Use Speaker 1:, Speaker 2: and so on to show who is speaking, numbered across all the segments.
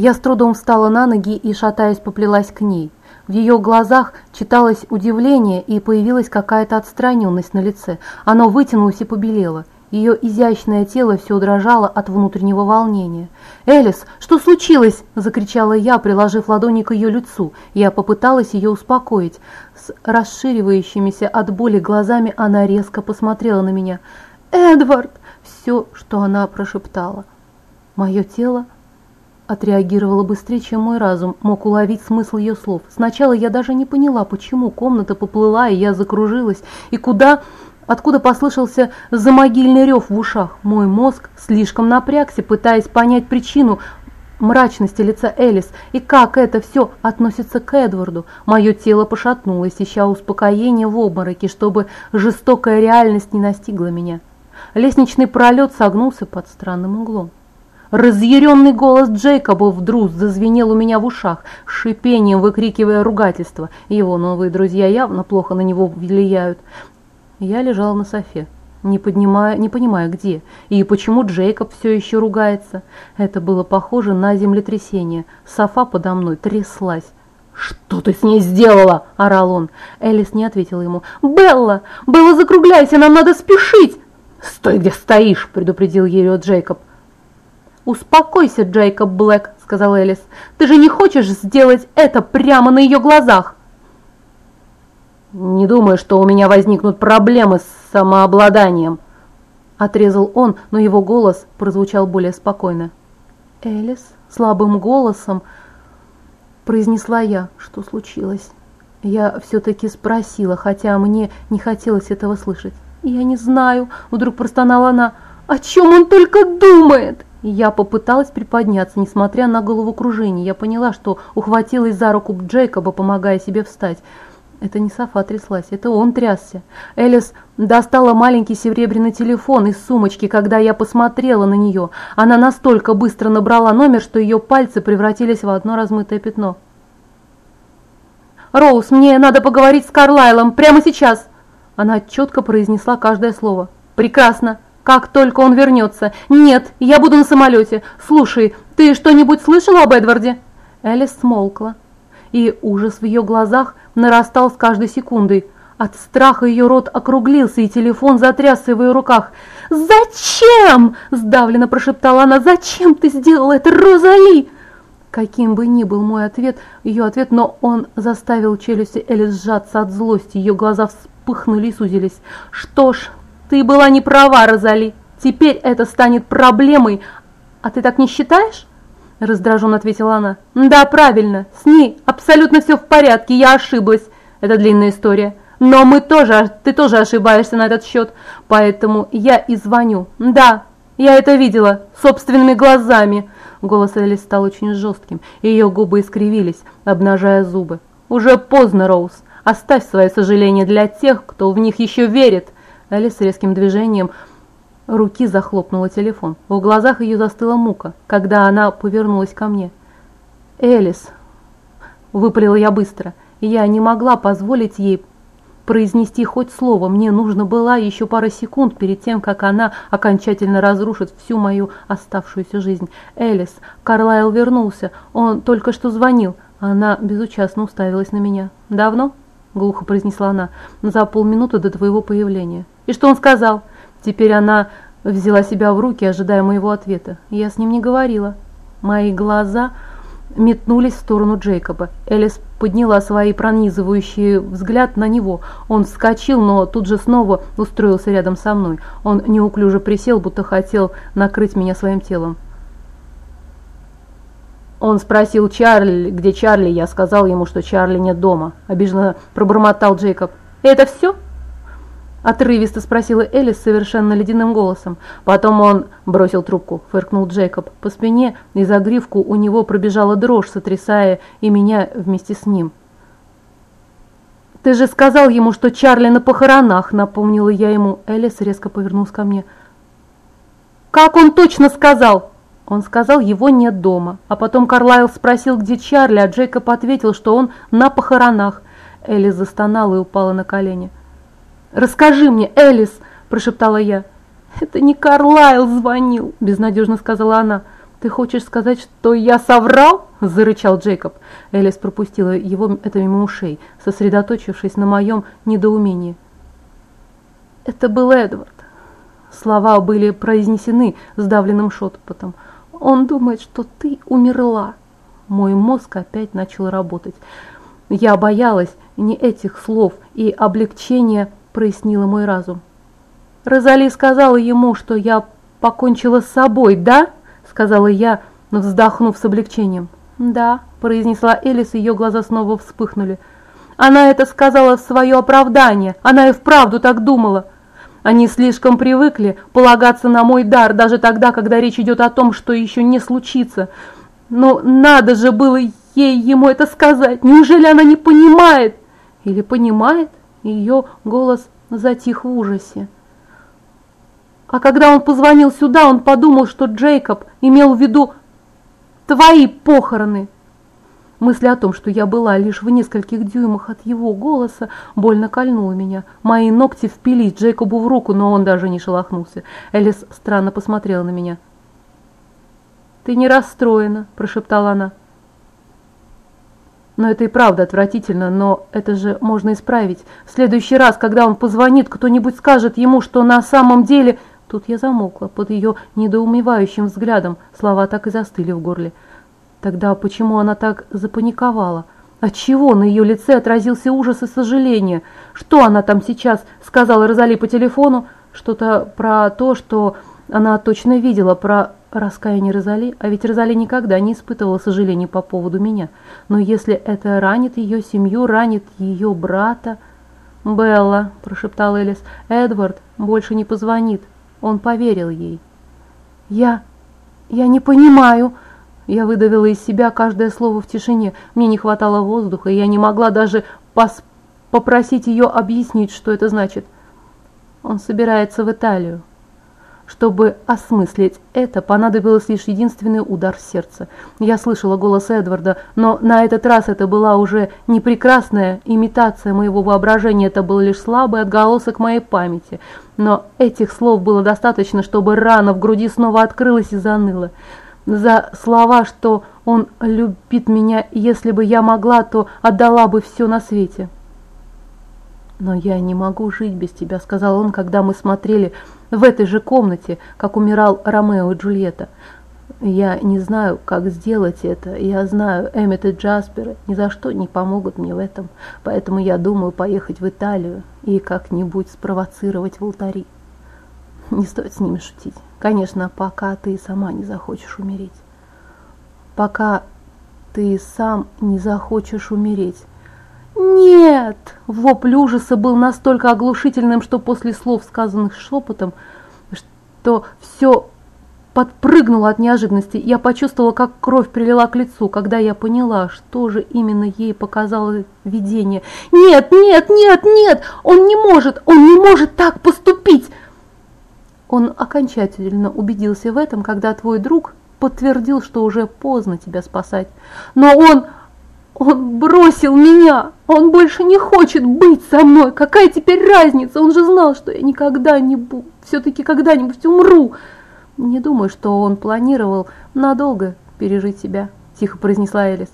Speaker 1: Я с трудом встала на ноги и, шатаясь, поплелась к ней. В ее глазах читалось удивление и появилась какая-то отстраненность на лице. Оно вытянулось и побелело. Ее изящное тело все дрожало от внутреннего волнения. «Элис, что случилось?» – закричала я, приложив ладони к ее лицу. Я попыталась ее успокоить. С расширивающимися от боли глазами она резко посмотрела на меня. «Эдвард!» – все, что она прошептала. Мое тело отреагировала быстрее, чем мой разум мог уловить смысл ее слов. Сначала я даже не поняла, почему комната поплыла, и я закружилась, и куда откуда послышался замогильный рев в ушах. Мой мозг слишком напрягся, пытаясь понять причину мрачности лица Элис и как это все относится к Эдварду. Мое тело пошатнулось, ища успокоения в обмороке, чтобы жестокая реальность не настигла меня. Лестничный пролет согнулся под странным углом. Разъяренный голос Джейкоба вдруг зазвенел у меня в ушах, шипением выкрикивая ругательство. Его новые друзья явно плохо на него влияют. Я лежал на софе, не, поднимая, не понимая где, и почему Джейкоб все еще ругается. Это было похоже на землетрясение. Софа подо мной тряслась. «Что ты с ней сделала?» – орал он. Элис не ответила ему. «Белла! Белла, закругляйся, нам надо спешить!» «Стой, где стоишь!» – предупредил ее Джейкоб. «Успокойся, Джейкоб Блэк», – сказал Элис. «Ты же не хочешь сделать это прямо на ее глазах?» «Не думаю, что у меня возникнут проблемы с самообладанием», – отрезал он, но его голос прозвучал более спокойно. «Элис?» – слабым голосом произнесла я, что случилось. Я все-таки спросила, хотя мне не хотелось этого слышать. «Я не знаю», – вдруг простонала она, – «о чем он только думает?» Я попыталась приподняться, несмотря на головокружение. Я поняла, что ухватилась за руку Джейкоба, помогая себе встать. Это не Софа тряслась, это он трясся. Элис достала маленький серебряный телефон из сумочки, когда я посмотрела на нее. Она настолько быстро набрала номер, что ее пальцы превратились в одно размытое пятно. «Роуз, мне надо поговорить с Карлайлом прямо сейчас!» Она четко произнесла каждое слово. «Прекрасно! Как только он вернется! Нет, я буду на самолете! Слушай, ты что-нибудь слышала об Эдварде?» Элис смолкла и ужас в ее глазах нарастал с каждой секундой. От страха ее рот округлился, и телефон затрясся в ее руках. «Зачем?» – сдавленно прошептала она. «Зачем ты сделала это, Розали?» Каким бы ни был мой ответ, ее ответ, но он заставил челюсти Элис сжаться от злости. Ее глаза вспыхнули и сузились. «Что ж, ты была не права, Розали. Теперь это станет проблемой. А ты так не считаешь?» Раздраженно ответила она. Да, правильно, с ней абсолютно все в порядке, я ошиблась. Это длинная история. Но мы тоже, ты тоже ошибаешься на этот счет, поэтому я и звоню. Да, я это видела собственными глазами. Голос Элис стал очень жестким, и ее губы искривились, обнажая зубы. Уже поздно, Роуз. Оставь свои сожаления для тех, кто в них еще верит. Элис резким движением руки захлопнула телефон. В глазах ее застыла мука, когда она повернулась ко мне. «Элис!» – выпалила я быстро. Я не могла позволить ей произнести хоть слово. Мне нужно была еще пара секунд перед тем, как она окончательно разрушит всю мою оставшуюся жизнь. «Элис!» Карлайл вернулся. Он только что звонил. Она безучастно уставилась на меня. «Давно?» – глухо произнесла она. «За полминуты до твоего появления». «И что он сказал?» Теперь она взяла себя в руки, ожидая моего ответа. Я с ним не говорила. Мои глаза метнулись в сторону Джейкоба. Элис подняла свои пронизывающий взгляд на него. Он вскочил, но тут же снова устроился рядом со мной. Он неуклюже присел, будто хотел накрыть меня своим телом. Он спросил Чарли, где Чарли, я сказал ему, что Чарли нет дома. Обиженно пробормотал Джейкоб. «Это все?» Отрывисто спросила Элис совершенно ледяным голосом. Потом он бросил трубку, фыркнул Джейкоб. По спине и за гривку у него пробежала дрожь, сотрясая и меня вместе с ним. «Ты же сказал ему, что Чарли на похоронах», — напомнила я ему. Элис резко повернулся ко мне. «Как он точно сказал?» Он сказал, его нет дома. А потом Карлайл спросил, где Чарли, а Джейкоб ответил, что он на похоронах. Элис застонала и упала на колени. «Расскажи мне, Элис!» – прошептала я. «Это не Карлайл звонил», – безнадежно сказала она. «Ты хочешь сказать, что я соврал?» – зарычал Джейкоб. Элис пропустила его это мимо ушей, сосредоточившись на моем недоумении. «Это был Эдвард». Слова были произнесены сдавленным шепотом. «Он думает, что ты умерла». Мой мозг опять начал работать. Я боялась не этих слов, и облегчение прояснило мой разум. Розали сказала ему, что я покончила с собой, да?» сказала я, вздохнув с облегчением. «Да», – произнесла Элис, ее глаза снова вспыхнули. «Она это сказала в свое оправдание, она и вправду так думала. Они слишком привыкли полагаться на мой дар, даже тогда, когда речь идет о том, что еще не случится. Но надо же было ей ему это сказать, неужели она не понимает?» «Или понимает?» Ее голос затих в ужасе. А когда он позвонил сюда, он подумал, что Джейкоб имел в виду твои похороны. Мысль о том, что я была лишь в нескольких дюймах от его голоса, больно кольнула меня. Мои ногти впились Джейкобу в руку, но он даже не шелохнулся. Элис странно посмотрела на меня. «Ты не расстроена», – прошептала она. Но это и правда отвратительно, но это же можно исправить. В следующий раз, когда он позвонит, кто-нибудь скажет ему, что на самом деле Тут я замолкла под ее недоумевающим взглядом, слова так и застыли в горле. Тогда почему она так запаниковала? Отчего на ее лице отразился ужас и сожаление? Что она там сейчас сказала Розали по телефону? Что-то про то, что она точно видела, про раскаяние Розали, а ведь Розали никогда не испытывала сожаления по поводу меня. Но если это ранит ее семью, ранит ее брата... «Белла», – прошептал Элис, – «Эдвард больше не позвонит, он поверил ей. «Я... я не понимаю...» Я выдавила из себя каждое слово в тишине. Мне не хватало воздуха, и я не могла даже пос попросить ее объяснить, что это значит. Он собирается в Италию. Чтобы осмыслить это, понадобилось лишь единственный удар сердца. Я слышала голос Эдварда, но на этот раз это была уже не прекрасная имитация моего воображения, это был лишь слабый отголосок моей памяти. Но этих слов было достаточно, чтобы рана в груди снова открылась и заныла. За слова, что он любит меня, если бы я могла, то отдала бы все на свете. «Но я не могу жить без тебя», — сказал он, когда мы смотрели в этой же комнате, как умирал Ромео и Джульетта. Я не знаю, как сделать это. Я знаю, Эммет и Джаспер ни за что не помогут мне в этом. Поэтому я думаю поехать в Италию и как-нибудь спровоцировать в алтари. Не стоит с ними шутить. Конечно, пока ты сама не захочешь умереть. Пока ты сам не захочешь умереть. «Нет!» Вопль ужаса был настолько оглушительным, что после слов, сказанных шепотом, что все подпрыгнуло от неожиданности. Я почувствовала, как кровь прилила к лицу, когда я поняла, что же именно ей показало видение. «Нет, нет, нет, нет! Он не может! Он не может так поступить!» Он окончательно убедился в этом, когда твой друг подтвердил, что уже поздно тебя спасать. Но он... Он бросил меня. Он больше не хочет быть со мной. Какая теперь разница? Он же знал, что я никогда не буду, все-таки когда-нибудь умру. Не думаю, что он планировал надолго пережить себя, тихо произнесла Элис.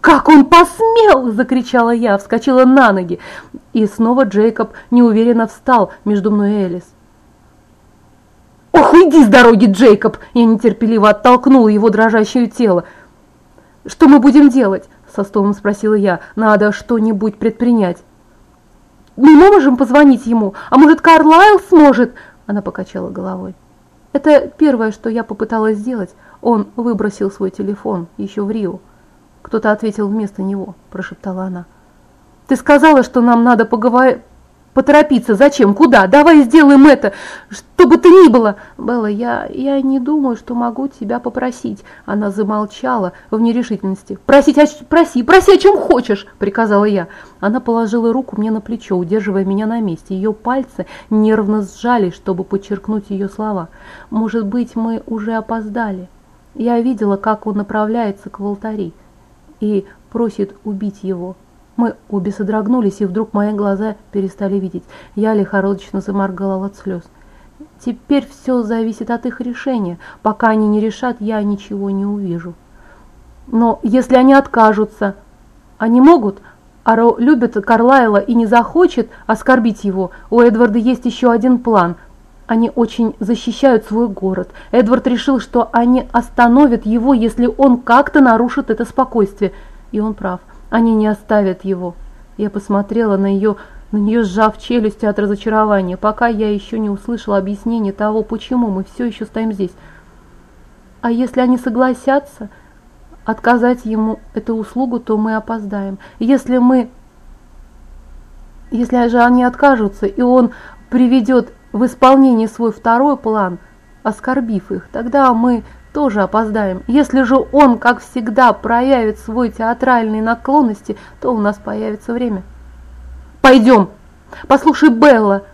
Speaker 1: «Как он посмел!» – закричала я, вскочила на ноги. И снова Джейкоб неуверенно встал между мной и Элис. «Ох, уйди с дороги, Джейкоб!» Я нетерпеливо оттолкнула его дрожащее тело. «Что мы будем делать?» Со столом спросила я. «Надо что-нибудь предпринять». «Мы можем позвонить ему? А может, Карлайл сможет?» Она покачала головой. Это первое, что я попыталась сделать. Он выбросил свой телефон еще в Рио. Кто-то ответил вместо него, прошептала она. Ты сказала, что нам надо поговорить Поторопиться зачем? Куда? Давай сделаем это, что бы то ни было. Белла, я, я не думаю, что могу тебя попросить. Она замолчала в нерешительности. Просить, о, проси, проси о чем хочешь, приказала я. Она положила руку мне на плечо, удерживая меня на месте. Ее пальцы нервно сжались, чтобы подчеркнуть ее слова. Может быть, мы уже опоздали. Я видела, как он направляется к алтари и просит убить его. Мы обе содрогнулись, и вдруг мои глаза перестали видеть. Я лихорадочно заморгала от слез. Теперь все зависит от их решения. Пока они не решат, я ничего не увижу. Но если они откажутся, они могут. Аро любит Карлайла и не захочет оскорбить его. У Эдварда есть еще один план. Они очень защищают свой город. Эдвард решил, что они остановят его, если он как-то нарушит это спокойствие. И он прав. Они не оставят его. Я посмотрела на ее, на нее сжав челюсти от разочарования, пока я еще не услышала объяснения того, почему мы все еще стоим здесь. А если они согласятся отказать ему эту услугу, то мы опоздаем. Если мы... Если же они откажутся, и он приведет в исполнение свой второй план, оскорбив их, тогда мы тоже опоздаем. Если же он, как всегда, проявит свой театральные наклонности, то у нас появится время. Пойдем. Послушай, Белла,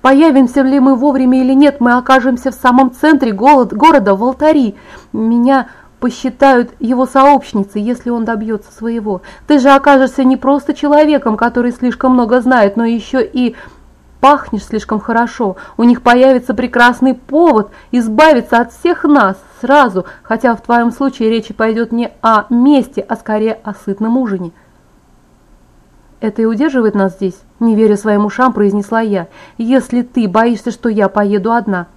Speaker 1: появимся ли мы вовремя или нет, мы окажемся в самом центре голод, города, в алтари. Меня посчитают его сообщницей, если он добьется своего. Ты же окажешься не просто человеком, который слишком много знает, но еще и пахнешь слишком хорошо, у них появится прекрасный повод избавиться от всех нас сразу, хотя в твоем случае речь пойдет не о месте, а скорее о сытном ужине. Это и удерживает нас здесь, не веря своим ушам, произнесла я. Если ты боишься, что я поеду одна.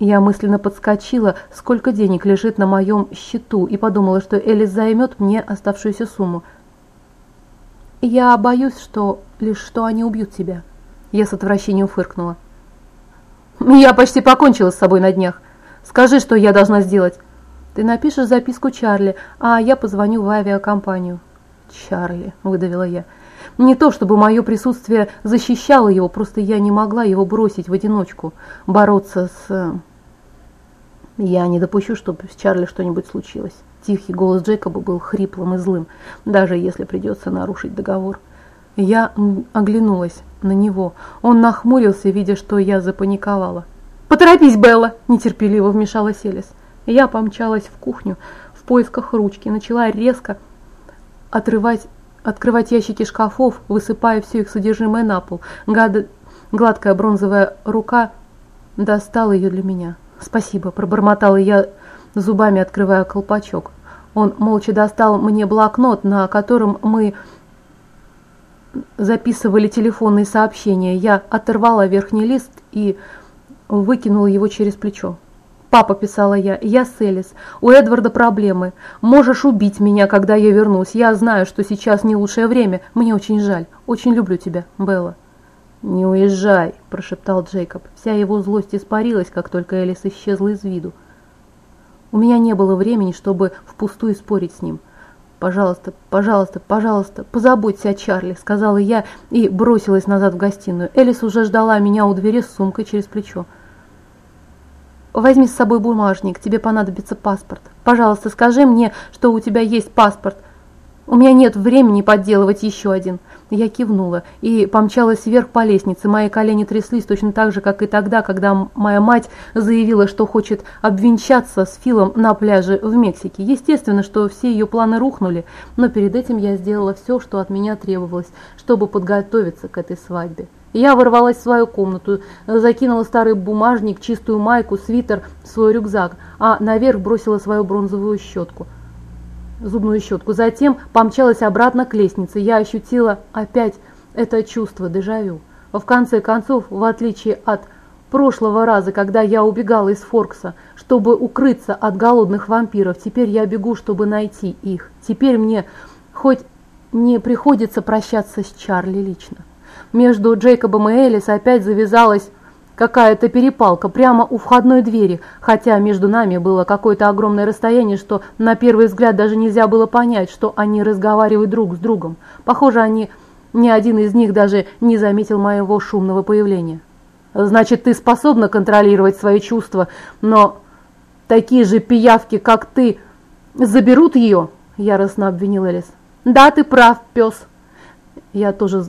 Speaker 1: Я мысленно подскочила, сколько денег лежит на моем счету, и подумала, что Элис займет мне оставшуюся сумму. Я боюсь, что лишь что они убьют тебя. Я с отвращением фыркнула. «Я почти покончила с собой на днях. Скажи, что я должна сделать». «Ты напишешь записку Чарли, а я позвоню в авиакомпанию». «Чарли», — выдавила я. Не то, чтобы мое присутствие защищало его, просто я не могла его бросить в одиночку, бороться с... Я не допущу, чтобы с Чарли что-нибудь случилось. Тихий голос Джейкоба был хриплым и злым, даже если придется нарушить договор. Я оглянулась на него. Он нахмурился, видя, что я запаниковала. «Поторопись, Белла!» – нетерпеливо вмешалась Элис. Я помчалась в кухню в поисках ручки, начала резко отрывать, открывать ящики шкафов, высыпая все их содержимое на пол. Гад... Гладкая бронзовая рука достала ее для меня. «Спасибо», – пробормотала я зубами, открывая колпачок. Он молча достал мне блокнот, на котором мы записывали телефонные сообщения. Я оторвала верхний лист и выкинула его через плечо. «Папа», – писала я, – «я Селис. У Эдварда проблемы. Можешь убить меня, когда я вернусь. Я знаю, что сейчас не лучшее время. Мне очень жаль. Очень люблю тебя, Белла». «Не уезжай», – прошептал Джейкоб. Вся его злость испарилась, как только Элис исчезла из виду. У меня не было времени, чтобы впустую спорить с ним – «Пожалуйста, пожалуйста, пожалуйста, позаботься о Чарли», — сказала я и бросилась назад в гостиную. Элис уже ждала меня у двери с сумкой через плечо. «Возьми с собой бумажник, тебе понадобится паспорт. Пожалуйста, скажи мне, что у тебя есть паспорт. У меня нет времени подделывать еще один». Я кивнула и помчалась вверх по лестнице. Мои колени тряслись точно так же, как и тогда, когда моя мать заявила, что хочет обвенчаться с Филом на пляже в Мексике. Естественно, что все ее планы рухнули, но перед этим я сделала все, что от меня требовалось, чтобы подготовиться к этой свадьбе. Я ворвалась в свою комнату, закинула старый бумажник, чистую майку, свитер, свой рюкзак, а наверх бросила свою бронзовую щетку зубную щетку. Затем помчалась обратно к лестнице. Я ощутила опять это чувство дежавю. В конце концов, в отличие от прошлого раза, когда я убегала из Форкса, чтобы укрыться от голодных вампиров, теперь я бегу, чтобы найти их. Теперь мне хоть не приходится прощаться с Чарли лично. Между Джейкобом и Элис опять завязалась какая-то перепалка прямо у входной двери, хотя между нами было какое-то огромное расстояние, что на первый взгляд даже нельзя было понять, что они разговаривают друг с другом. Похоже, они ни один из них даже не заметил моего шумного появления. «Значит, ты способна контролировать свои чувства, но такие же пиявки, как ты, заберут ее?» – яростно обвинил Элис. «Да, ты прав, пес». Я тоже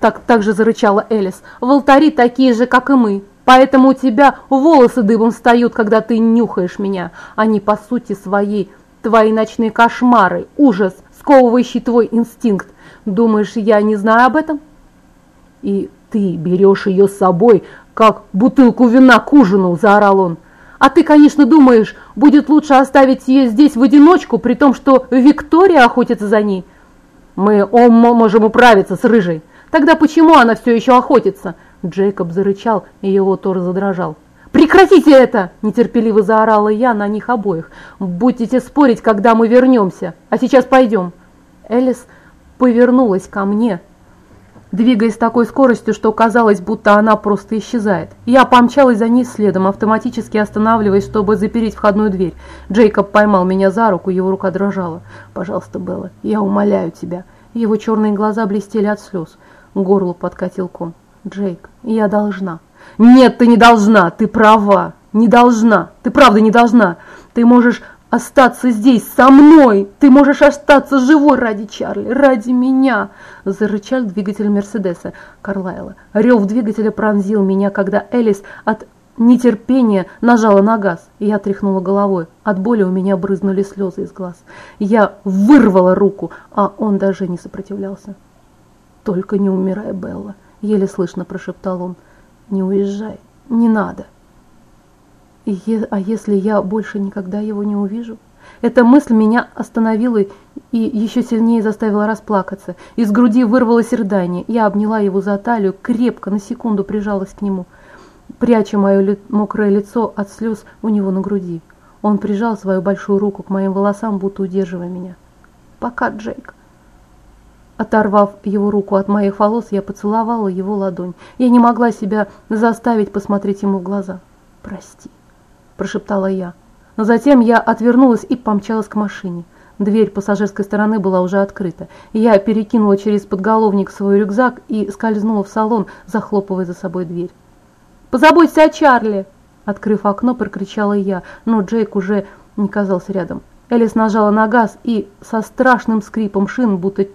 Speaker 1: так, так же зарычала Элис. В алтари такие же, как и мы. Поэтому у тебя волосы дыбом встают, когда ты нюхаешь меня. Они по сути своей твои ночные кошмары, ужас, сковывающий твой инстинкт. Думаешь, я не знаю об этом? И ты берешь ее с собой, как бутылку вина к ужину!» – заорал он. «А ты, конечно, думаешь, будет лучше оставить ее здесь в одиночку, при том, что Виктория охотится за ней?» «Мы о, можем управиться с Рыжей. Тогда почему она все еще охотится?» Джейкоб зарычал, и его тор задрожал. «Прекратите это!» – нетерпеливо заорала я на них обоих. «Будете спорить, когда мы вернемся. А сейчас пойдем». Элис повернулась ко мне, двигаясь такой скоростью, что казалось, будто она просто исчезает. Я помчалась за ней следом, автоматически останавливаясь, чтобы запереть входную дверь. Джейкоб поймал меня за руку, его рука дрожала. «Пожалуйста, Белла, я умоляю тебя». Его черные глаза блестели от слез. Горло подкатил ком. «Джейк, я должна». «Нет, ты не должна, ты права, не должна, ты правда не должна. Ты можешь остаться здесь со мной, ты можешь остаться живой ради Чарли, ради меня!» Зарычал двигатель Мерседеса Карлайла. Рев двигателя пронзил меня, когда Элис от нетерпения нажала на газ. Я тряхнула головой. От боли у меня брызнули слезы из глаз. Я вырвала руку, а он даже не сопротивлялся. «Только не умирай, Белла», — еле слышно прошептал он. Не уезжай, не надо. И е а если я больше никогда его не увижу? Эта мысль меня остановила и еще сильнее заставила расплакаться. Из груди вырвалось рыдание. Я обняла его за талию, крепко, на секунду прижалась к нему, пряча мое ли мокрое лицо от слез у него на груди. Он прижал свою большую руку к моим волосам, будто удерживая меня. «Пока, Джейк», Оторвав его руку от моих волос, я поцеловала его ладонь. Я не могла себя заставить посмотреть ему в глаза. «Прости», – прошептала я. Но затем я отвернулась и помчалась к машине. Дверь пассажирской стороны была уже открыта. Я перекинула через подголовник свой рюкзак и скользнула в салон, захлопывая за собой дверь. «Позаботься о Чарли!» Открыв окно, прокричала я, но Джейк уже не казался рядом. Элис нажала на газ и со страшным скрипом шин, будто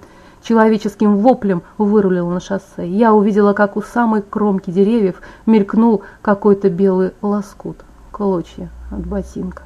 Speaker 1: человеческим воплем вырулил на шоссе. Я увидела, как у самой кромки деревьев мелькнул какой-то белый лоскут, клочья от ботинка.